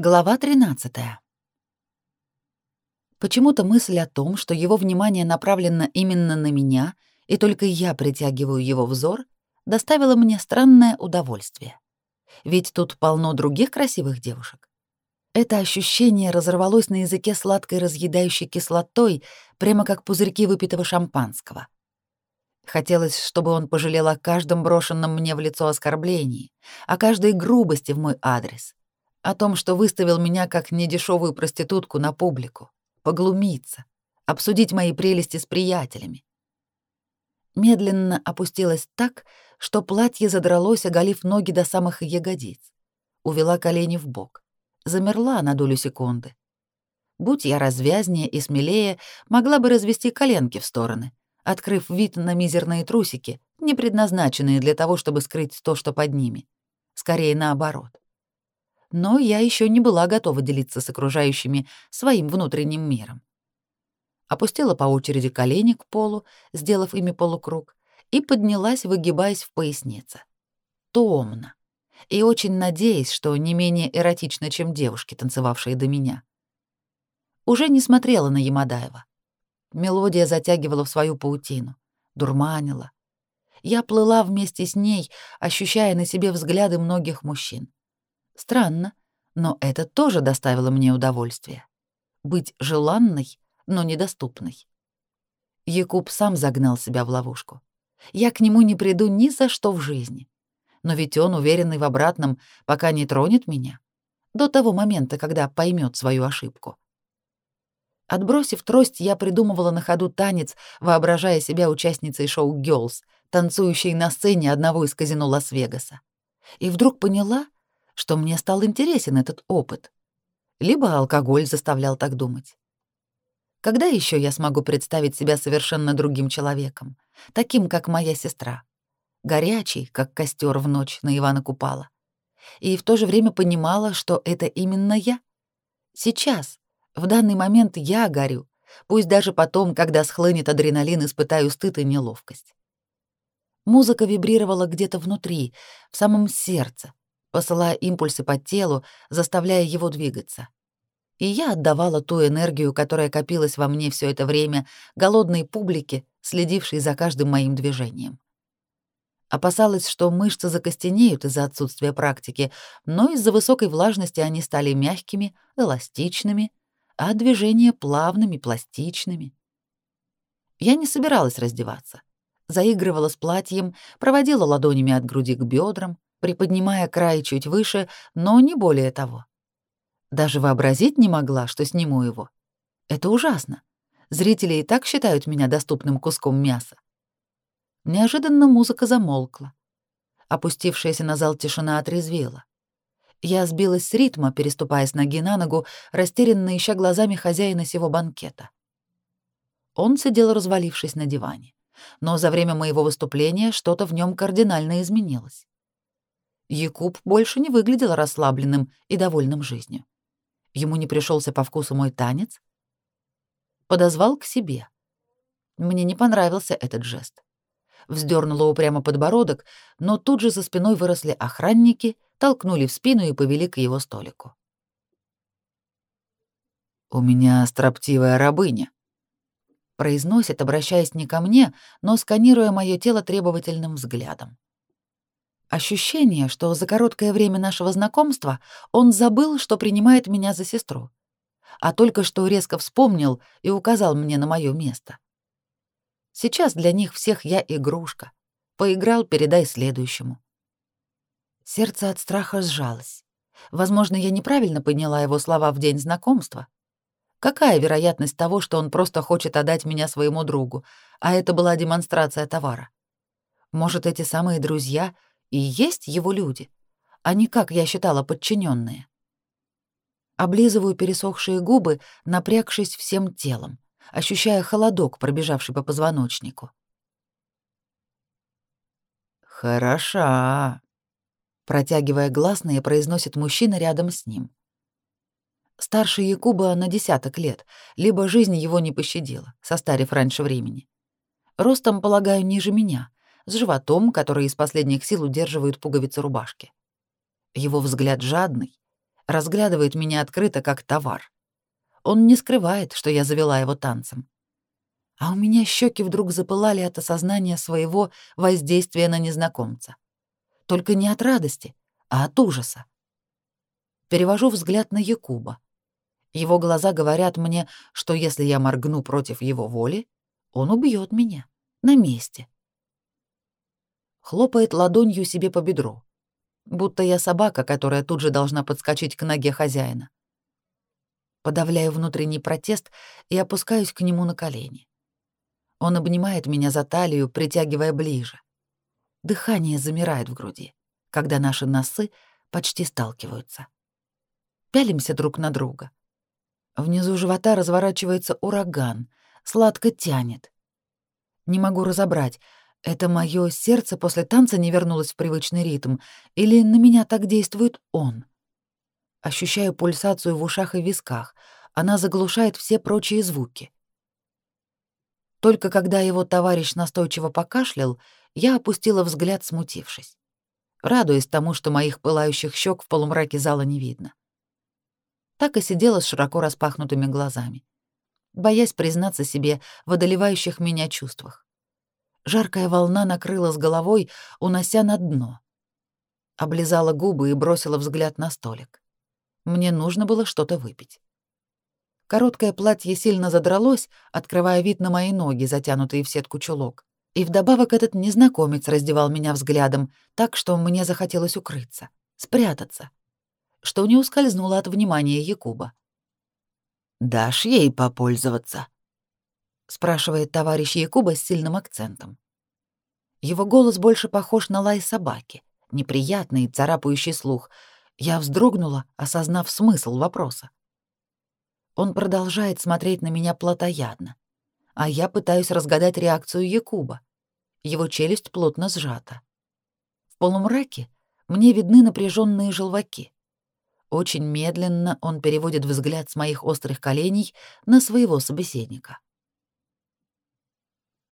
Глава 13. Почему-то мысль о том, что его внимание направлено именно на меня, и только я притягиваю его взор, доставила мне странное удовольствие. Ведь тут полно других красивых девушек. Это ощущение разорвалось на языке сладкой разъедающей кислотой, прямо как пузырьки выпитого шампанского. Хотелось, чтобы он пожалел о каждом брошенном мне в лицо оскорблении, о каждой грубости в мой адрес о том, что выставил меня как недешевую проститутку на публику, поглумиться, обсудить мои прелести с приятелями. Медленно опустилась так, что платье задралось, оголив ноги до самых ягодиц. Увела колени в бок, замерла на долю секунды. Будь я развязнее и смелее, могла бы развести коленки в стороны, открыв вид на мизерные трусики, не предназначенные для того, чтобы скрыть то, что под ними. Скорее наоборот но я еще не была готова делиться с окружающими своим внутренним миром. Опустила по очереди колени к полу, сделав ими полукруг, и поднялась, выгибаясь в пояснице. Томно. И очень надеясь, что не менее эротично, чем девушки, танцевавшие до меня. Уже не смотрела на Ямадаева. Мелодия затягивала в свою паутину, дурманила. Я плыла вместе с ней, ощущая на себе взгляды многих мужчин. Странно, но это тоже доставило мне удовольствие. Быть желанной, но недоступной. Якуб сам загнал себя в ловушку. Я к нему не приду ни за что в жизни. Но ведь он, уверенный в обратном, пока не тронет меня. До того момента, когда поймет свою ошибку. Отбросив трость, я придумывала на ходу танец, воображая себя участницей шоу «Гёрлс», танцующей на сцене одного из казино Лас-Вегаса. И вдруг поняла — что мне стал интересен этот опыт. Либо алкоголь заставлял так думать. Когда еще я смогу представить себя совершенно другим человеком, таким, как моя сестра, горячий, как костер в ночь на Ивана Купала, и в то же время понимала, что это именно я? Сейчас, в данный момент я горю, пусть даже потом, когда схлынет адреналин, испытаю стыд и неловкость. Музыка вибрировала где-то внутри, в самом сердце, посылая импульсы по телу, заставляя его двигаться. И я отдавала ту энергию, которая копилась во мне все это время, голодной публике, следившей за каждым моим движением. Опасалась, что мышцы закостенеют из-за отсутствия практики, но из-за высокой влажности они стали мягкими, эластичными, а движения плавными, пластичными. Я не собиралась раздеваться. Заигрывала с платьем, проводила ладонями от груди к бедрам, приподнимая край чуть выше, но не более того. Даже вообразить не могла, что сниму его. Это ужасно. Зрители и так считают меня доступным куском мяса. Неожиданно музыка замолкла. Опустившаяся на зал тишина отрезвела. Я сбилась с ритма, переступая с ноги на ногу, растерянно ища глазами хозяина сего банкета. Он сидел, развалившись на диване. Но за время моего выступления что-то в нем кардинально изменилось. Якуб больше не выглядел расслабленным и довольным жизнью. Ему не пришелся по вкусу мой танец. Подозвал к себе. Мне не понравился этот жест. Вздернула упрямо подбородок, но тут же за спиной выросли охранники, толкнули в спину и повели к его столику. «У меня строптивая рабыня», — произносит, обращаясь не ко мне, но сканируя мое тело требовательным взглядом. Ощущение, что за короткое время нашего знакомства он забыл, что принимает меня за сестру, а только что резко вспомнил и указал мне на мое место. Сейчас для них всех я игрушка. Поиграл, передай следующему. Сердце от страха сжалось. Возможно, я неправильно поняла его слова в день знакомства. Какая вероятность того, что он просто хочет отдать меня своему другу, а это была демонстрация товара? Может, эти самые друзья — и есть его люди, а не, как я считала, подчиненные. Облизываю пересохшие губы, напрягшись всем телом, ощущая холодок, пробежавший по позвоночнику. «Хороша», — протягивая гласные, произносит мужчина рядом с ним. Старше Якуба на десяток лет, либо жизнь его не пощадила, состарив раньше времени. Ростом, полагаю, ниже меня — с животом, который из последних сил удерживает пуговицы рубашки. Его взгляд жадный, разглядывает меня открыто как товар. Он не скрывает, что я завела его танцем. А у меня щеки вдруг запылали от осознания своего воздействия на незнакомца. Только не от радости, а от ужаса. Перевожу взгляд на Якуба. Его глаза говорят мне, что если я моргну против его воли, он убьет меня на месте хлопает ладонью себе по бедру, будто я собака, которая тут же должна подскочить к ноге хозяина. Подавляю внутренний протест и опускаюсь к нему на колени. Он обнимает меня за талию, притягивая ближе. Дыхание замирает в груди, когда наши носы почти сталкиваются. Пялимся друг на друга. Внизу живота разворачивается ураган, сладко тянет. Не могу разобрать, это мое сердце после танца не вернулось в привычный ритм, или на меня так действует он? Ощущаю пульсацию в ушах и висках, она заглушает все прочие звуки. Только когда его товарищ настойчиво покашлял, я опустила взгляд, смутившись, радуясь тому, что моих пылающих щек в полумраке зала не видно. Так и сидела с широко распахнутыми глазами, боясь признаться себе в одолевающих меня чувствах. Жаркая волна накрыла с головой, унося на дно. Облизала губы и бросила взгляд на столик. Мне нужно было что-то выпить. Короткое платье сильно задралось, открывая вид на мои ноги, затянутые в сетку чулок. И вдобавок этот незнакомец раздевал меня взглядом, так что мне захотелось укрыться, спрятаться, что не ускользнуло от внимания Якуба. «Дашь ей попользоваться?» спрашивает товарищ Якуба с сильным акцентом. Его голос больше похож на лай собаки, неприятный и царапающий слух. Я вздрогнула, осознав смысл вопроса. Он продолжает смотреть на меня плотоядно, а я пытаюсь разгадать реакцию Якуба. Его челюсть плотно сжата. В полумраке мне видны напряженные желваки. Очень медленно он переводит взгляд с моих острых коленей на своего собеседника.